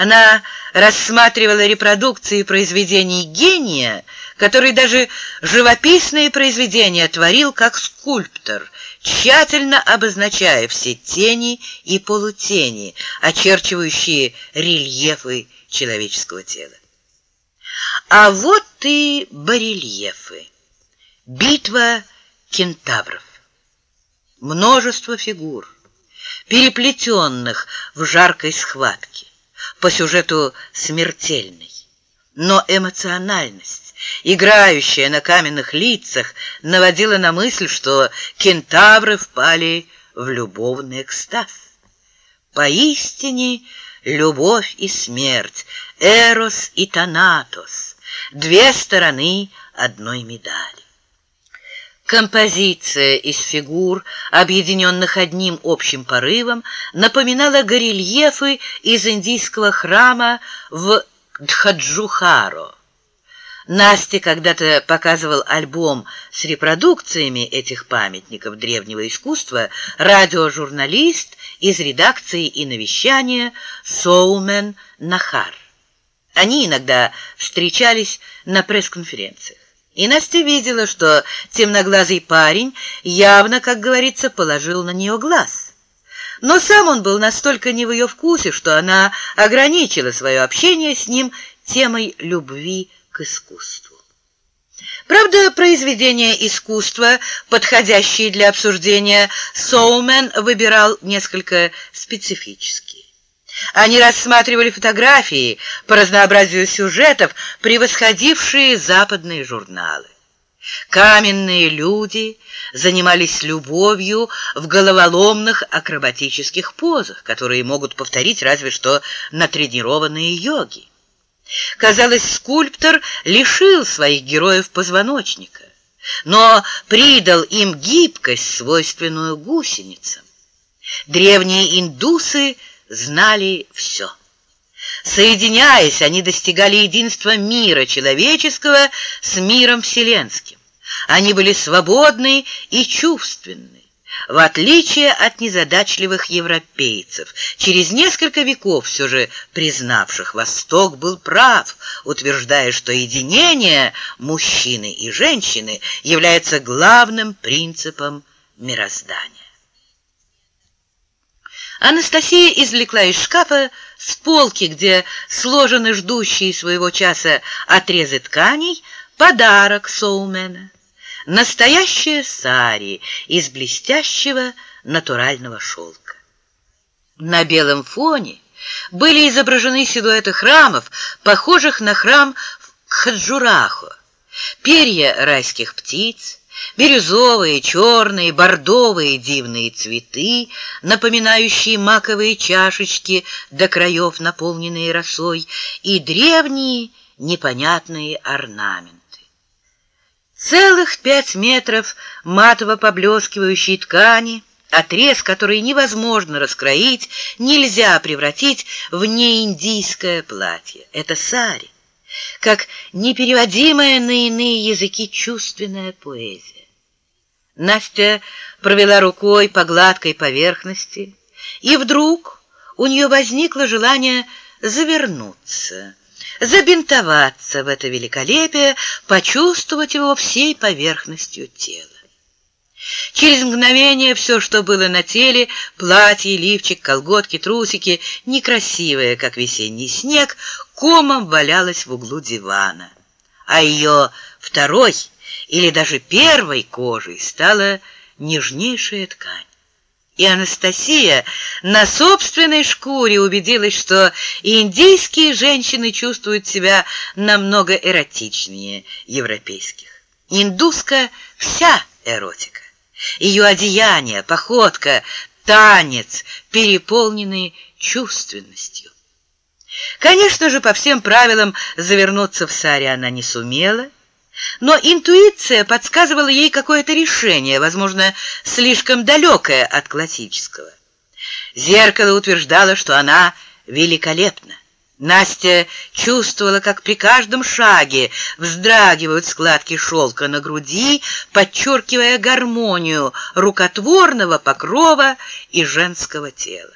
Она рассматривала репродукции произведений гения, который даже живописные произведения творил как скульптор, тщательно обозначая все тени и полутени, очерчивающие рельефы человеческого тела. А вот и барельефы. Битва кентавров. Множество фигур, переплетенных в жаркой схватке, по сюжету смертельной. Но эмоциональность, играющая на каменных лицах, наводила на мысль, что кентавры впали в любовный экстаз. Поистине любовь и смерть, Эрос и Танатос, две стороны одной медали. Композиция из фигур, объединенных одним общим порывом, напоминала горельефы из индийского храма в Дхаджухаро. Насте когда-то показывал альбом с репродукциями этих памятников древнего искусства радиожурналист из редакции и навещания Соумен Нахар. Они иногда встречались на пресс-конференциях. И Настя видела, что темноглазый парень явно, как говорится, положил на нее глаз. Но сам он был настолько не в ее вкусе, что она ограничила свое общение с ним темой любви к искусству. Правда, произведения искусства, подходящие для обсуждения, Соумен выбирал несколько специфические. Они рассматривали фотографии по разнообразию сюжетов, превосходившие западные журналы. Каменные люди занимались любовью в головоломных акробатических позах, которые могут повторить разве что натренированные йоги. Казалось, скульптор лишил своих героев позвоночника, но придал им гибкость, свойственную гусеницам. Древние индусы – знали все. Соединяясь, они достигали единства мира человеческого с миром вселенским. Они были свободны и чувственны, в отличие от незадачливых европейцев, через несколько веков все же признавших Восток был прав, утверждая, что единение мужчины и женщины является главным принципом мироздания. Анастасия извлекла из шкафа с полки, где сложены ждущие своего часа отрезы тканей, подарок Соумена. Настоящая сари из блестящего натурального шелка. На белом фоне были изображены силуэты храмов, похожих на храм в Кхаджурахо, перья райских птиц, бирюзовые, черные, бордовые дивные цветы, напоминающие маковые чашечки до краев, наполненные росой, и древние непонятные орнаменты. Целых пять метров матово поблескивающей ткани, отрез, который невозможно раскроить, нельзя превратить в неиндийское платье. Это сари как непереводимая на иные языки чувственная поэзия. Настя провела рукой по гладкой поверхности, и вдруг у нее возникло желание завернуться, забинтоваться в это великолепие, почувствовать его всей поверхностью тела. Через мгновение все, что было на теле, платье, лифчик, колготки, трусики, некрасивое, как весенний снег, комом валялось в углу дивана. А ее второй или даже первой кожей стала нежнейшая ткань. И Анастасия на собственной шкуре убедилась, что индийские женщины чувствуют себя намного эротичнее европейских. Индуска вся эротика. Ее одеяние, походка, танец переполнены чувственностью. Конечно же, по всем правилам завернуться в саре она не сумела, но интуиция подсказывала ей какое-то решение, возможно, слишком далекое от классического. Зеркало утверждало, что она великолепна. Настя чувствовала, как при каждом шаге вздрагивают складки шелка на груди, подчеркивая гармонию рукотворного покрова и женского тела.